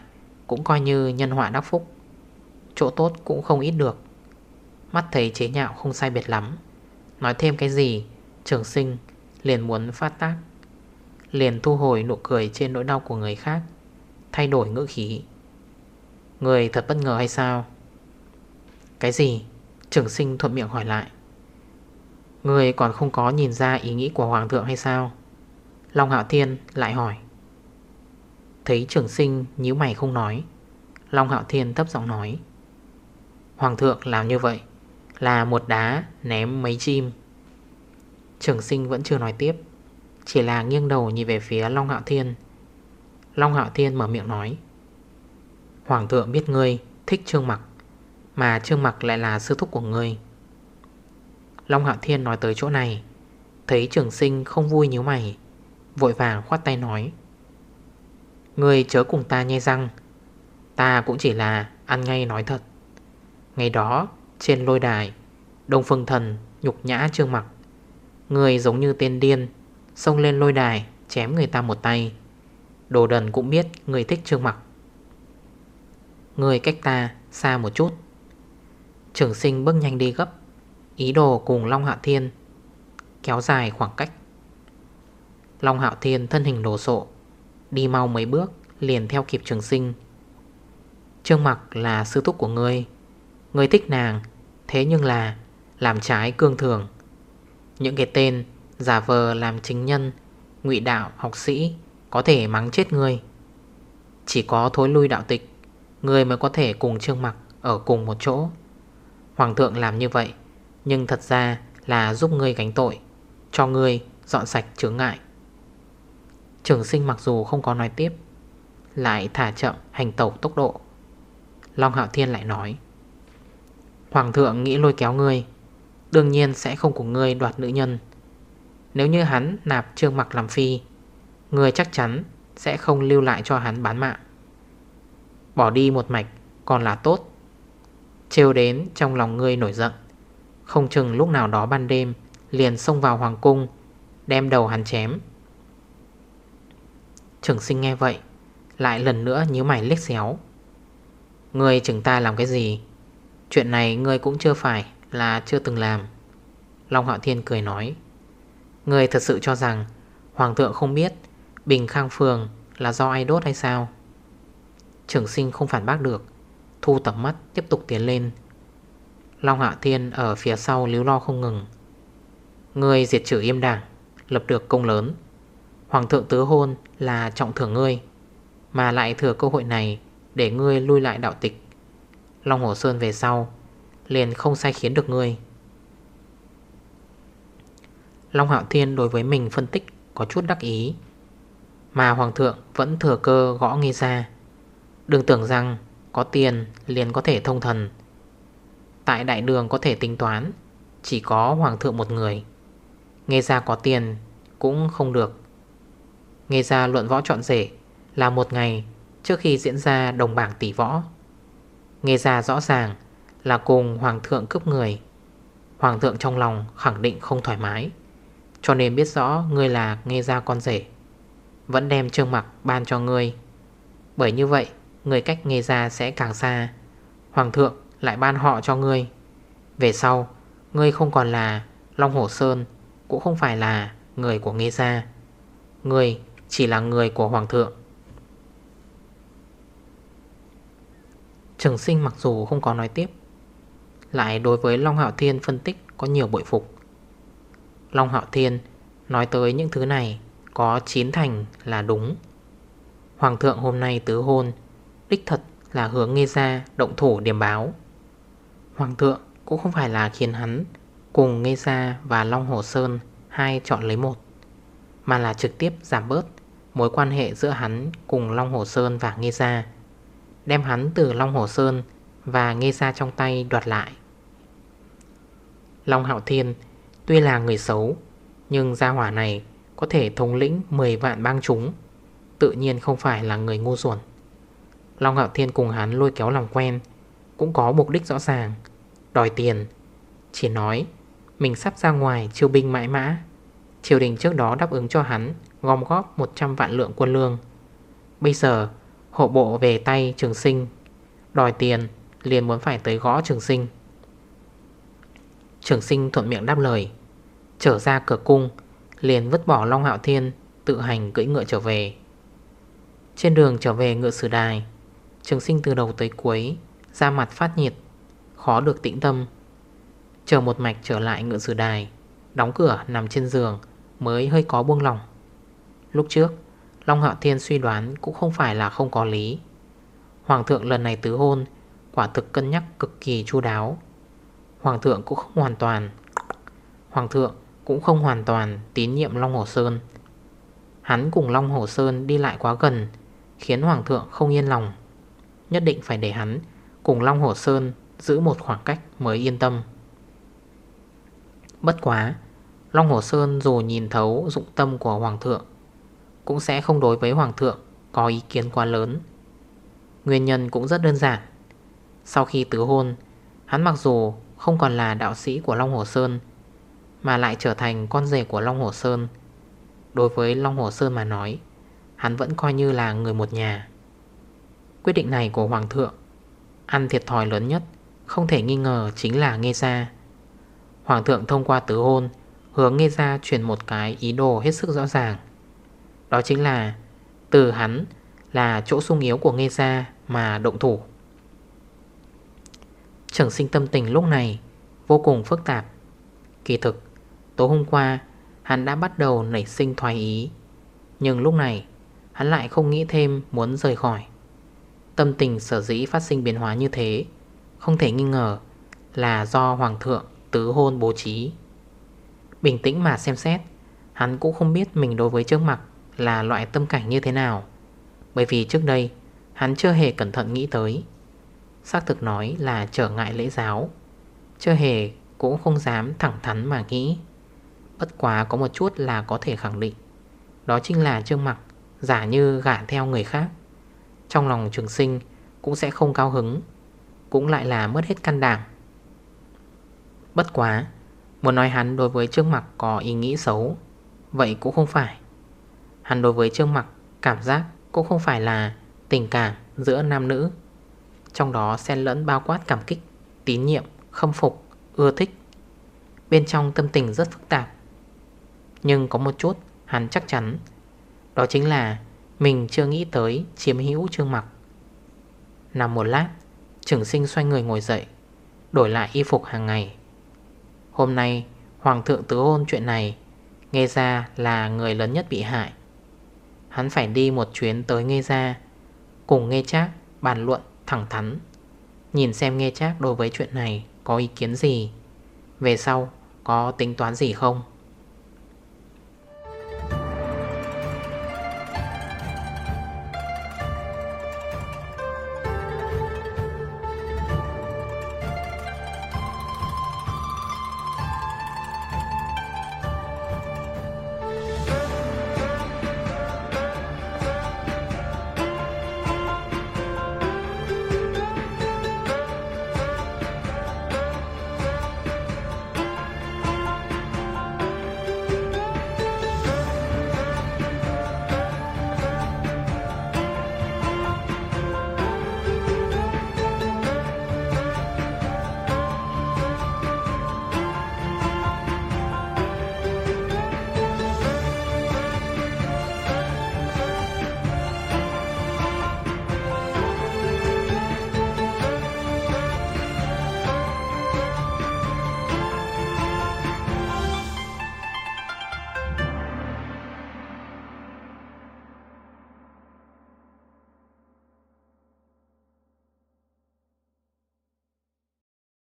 Cũng coi như nhân họa đắc phúc. Chỗ tốt cũng không ít được. Mắt thấy chế nhạo không sai biệt lắm. Nói thêm cái gì, Trường sinh liền muốn phát tác. Liền thu hồi nụ cười trên nỗi đau của người khác, Thay đổi ngữ khí. Người thật bất ngờ hay sao? Cái gì? Trường sinh thuận miệng hỏi lại. Người còn không có nhìn ra ý nghĩ của Hoàng thượng hay sao? Long Hạo Thiên lại hỏi. Thấy trường sinh nhíu mày không nói, Long Hạo Thiên thấp giọng nói. Hoàng thượng làm như vậy Là một đá ném mấy chim. Trường sinh vẫn chưa nói tiếp, Chỉ là nghiêng đầu nhìn về phía Long Hạo Thiên. Long Hạo Thiên mở miệng nói. Hoàng thượng biết ngươi thích Trương Mặc, Mà Trương Mặc lại là sư thúc của ngươi. Long Hạo Thiên nói tới chỗ này. Thấy trường sinh không vui như mày Vội vàng khoát tay nói. "Người chớ cùng ta nhai răng Ta cũng chỉ là ăn ngay nói thật. Ngày đó trên lôi đài Đông Phương Thần nhục nhã trương mặt, Người giống như tên điên Xông lên lôi đài chém người ta một tay. Đồ đần cũng biết người thích trương mặt. Người cách ta xa một chút. Trường sinh bước nhanh đi gấp. Ý đồ cùng Long Hạo Thiên Kéo dài khoảng cách. Long Hạo Thiên thân hình đồ sộ, Đi mau mấy bước Liền theo kịp trường sinh. Trương mặc là sư thúc của ngươi Ngươi thích nàng, Thế nhưng là làm trái cương thường. Những cái tên Giả vờ làm chính nhân, ngụy đạo, học sĩ Có thể mắng chết ngươi. Chỉ có thối lui đạo tịch, Ngươi mới có thể cùng trương mặc Ở cùng một chỗ. Hoàng thượng làm như vậy nhưng thật ra là giúp ngươi gánh tội, Cho ngươi dọn sạch chướng ngại. Trường sinh mặc dù không có nói tiếp, Lại thả chậm hành tẩu tốc độ. Long Hạo Thiên lại nói, Hoàng thượng nghĩ lôi kéo ngươi, Đương nhiên sẽ không cùng ngươi đoạt nữ nhân. Nếu như hắn nạp trương mặc làm phi, Ngươi chắc chắn sẽ không lưu lại cho hắn bán mạng. Bỏ đi một mạch còn là tốt, Trêu đến trong lòng ngươi nổi giận. Không chừng lúc nào đó ban đêm, Liền xông vào hoàng cung, Đem đầu hắn chém. Trường sinh nghe vậy, Lại lần nữa nhíu mày liếc xéo. Ngươi chừng ta làm cái gì? Chuyện này ngươi cũng chưa phải Là chưa từng làm. Long Hạo Thiên cười nói, Ngươi thật sự cho rằng Hoàng thượng không biết Bình Khang Phường là do ai đốt hay sao? Trường sinh không phản bác được, Thu tầm mắt, tiếp tục tiến lên. Long Hạ Thiên ở phía sau líu lo không ngừng. Ngươi diệt trừ im đảng, Lập được công lớn. Hoàng thượng tứ hôn là trọng thưởng ngươi, Mà lại thừa cơ hội này Để ngươi lui lại đạo tịch. Long Hồ Sơn về sau, Liền không sai khiến được ngươi. Long Hạo Thiên đối với mình phân tích Có chút đắc ý, Mà Hoàng thượng vẫn thừa cơ gõ nghi ra. Đừng tưởng rằng Có tiền liền có thể thông thần Tại đại đường có thể tính toán, Chỉ có Hoàng thượng một người. Nghe ra có tiền Cũng không được. Nghe ra luận võ chọn rể Là một ngày trước khi diễn ra đồng bảng tỷ võ. Nghe ra rõ ràng là cùng Hoàng thượng cướp người. Hoàng thượng trong lòng khẳng định không thoải mái, Cho nên biết rõ ngươi là nghe ra con rể, Vẫn đem trương mặc ban cho ngươi. Bởi như vậy, Người cách nghe ra sẽ càng xa. Hoàng thượng lại ban họ cho ngươi. Về sau, Ngươi không còn là Long Hổ Sơn, Cũng không phải là người của nghe Gia. Ngươi chỉ là người của Hoàng thượng. Trường sinh mặc dù không có nói tiếp, Lại đối với Long Hạo Thiên phân tích có nhiều bội phục. Long Hạo Thiên nói tới những thứ này Có chín thành là đúng. Hoàng thượng hôm nay tứ hôn, Đích thật là hướng nghe ra động thủ điểm báo. Hoàng thượng cũng không phải là khiến hắn Cùng nghe Gia và Long Hồ Sơn Hai chọn lấy một Mà là trực tiếp giảm bớt Mối quan hệ giữa hắn cùng Long Hồ Sơn và nghe Gia, Đem hắn từ Long Hồ Sơn Và nghe Gia trong tay đoạt lại. Long Hạo Thiên Tuy là người xấu Nhưng gia hỏa này Có thể thống lĩnh 10 vạn bang chúng Tự nhiên không phải là người ngu xuẩn. Long Hạo Thiên cùng hắn lôi kéo lòng quen cũng có mục đích rõ ràng. Đòi tiền. Chỉ nói, Mình sắp ra ngoài chiêu binh mãi mã. Triều đình trước đó đáp ứng cho hắn, Gom góp 100 vạn lượng quân lương. Bây giờ, Hộ bộ về tay trường sinh. Đòi tiền, liền muốn phải tới gõ trường sinh. Trường sinh thuận miệng đáp lời. Trở ra cửa cung, Liền vứt bỏ Long Hạo Thiên, Tự hành cưỡi ngựa trở về. Trên đường trở về ngựa sử đài, Trường sinh từ đầu tới cuối da mặt phát nhiệt, Khó được tĩnh tâm. Chờ một mạch trở lại ngựa sử đài, Đóng cửa nằm trên giường Mới hơi có buông lòng Lúc trước, Long Hạo Thiên suy đoán cũng không phải là không có lý. Hoàng thượng lần này tứ hôn, Quả thực cân nhắc cực kỳ chu đáo. Hoàng thượng cũng không hoàn toàn. Hoàng thượng cũng không hoàn toàn tín nhiệm Long Hồ Sơn. Hắn cùng Long Hồ Sơn đi lại quá gần, Khiến Hoàng thượng không yên lòng. Nhất định phải để hắn cùng Long Hồ Sơn giữ một khoảng cách mới yên tâm. Bất quá, Long Hồ Sơn dù nhìn thấu dụng tâm của Hoàng thượng, Cũng sẽ không đối với Hoàng thượng có ý kiến quá lớn. Nguyên nhân cũng rất đơn giản. Sau khi tứ hôn, Hắn mặc dù không còn là đạo sĩ của Long Hồ Sơn, Mà lại trở thành con rể của Long Hồ Sơn. Đối với Long Hồ Sơn mà nói, Hắn vẫn coi như là người một nhà. Quyết định này của Hoàng thượng Ăn thiệt thòi lớn nhất, Không thể nghi ngờ chính là nghe ra Hoàng thượng thông qua tứ hôn, Hướng nghe ra truyền một cái ý đồ hết sức rõ ràng. Đó chính là, Từ hắn là chỗ sung yếu của nghe ra Mà động thủ. Trường sinh tâm tình lúc này Vô cùng phức tạp. Kỳ thực, Tối hôm qua, Hắn đã bắt đầu nảy sinh thoái ý. Nhưng lúc này, Hắn lại không nghĩ thêm muốn rời khỏi. Tâm tình sở dĩ phát sinh biến hóa như thế. Không thể nghi ngờ Là do Hoàng thượng tứ hôn bố trí. Bình tĩnh mà xem xét, Hắn cũng không biết mình đối với trước mặt Là loại tâm cảnh như thế nào. Bởi vì trước đây, Hắn chưa hề cẩn thận nghĩ tới. Xác thực nói là trở ngại lễ giáo. Chưa hề cũng không dám thẳng thắn mà nghĩ. Bất quá có một chút là có thể khẳng định. Đó chính là Trương Mặc Giả như gả theo người khác. Trong lòng trường sinh Cũng sẽ không cao hứng Cũng lại là mất hết căn đảm. Bất quá Muốn nói hắn đối với Trương Mặc có ý nghĩ xấu Vậy cũng không phải. Hắn đối với Trương Mặc cảm giác Cũng không phải là tình cảm giữa nam nữ Trong đó xen lẫn bao quát cảm kích Tín nhiệm, khâm phục, ưa thích. Bên trong tâm tình rất phức tạp Nhưng có một chút hắn chắc chắn Đó chính là mình chưa nghĩ tới chiếm hữu Trương Mặc. Nằm một lát Trưởng sinh xoay người ngồi dậy, Đổi lại y phục hàng ngày. Hôm nay, Hoàng thượng tứ hôn chuyện này, Nghe ra là người lớn nhất bị hại. Hắn phải đi một chuyến tới Nghe ra Cùng Nghe Trác bàn luận thẳng thắn, Nhìn xem Nghe Trác đối với chuyện này Có ý kiến gì, Về sau có tính toán gì không.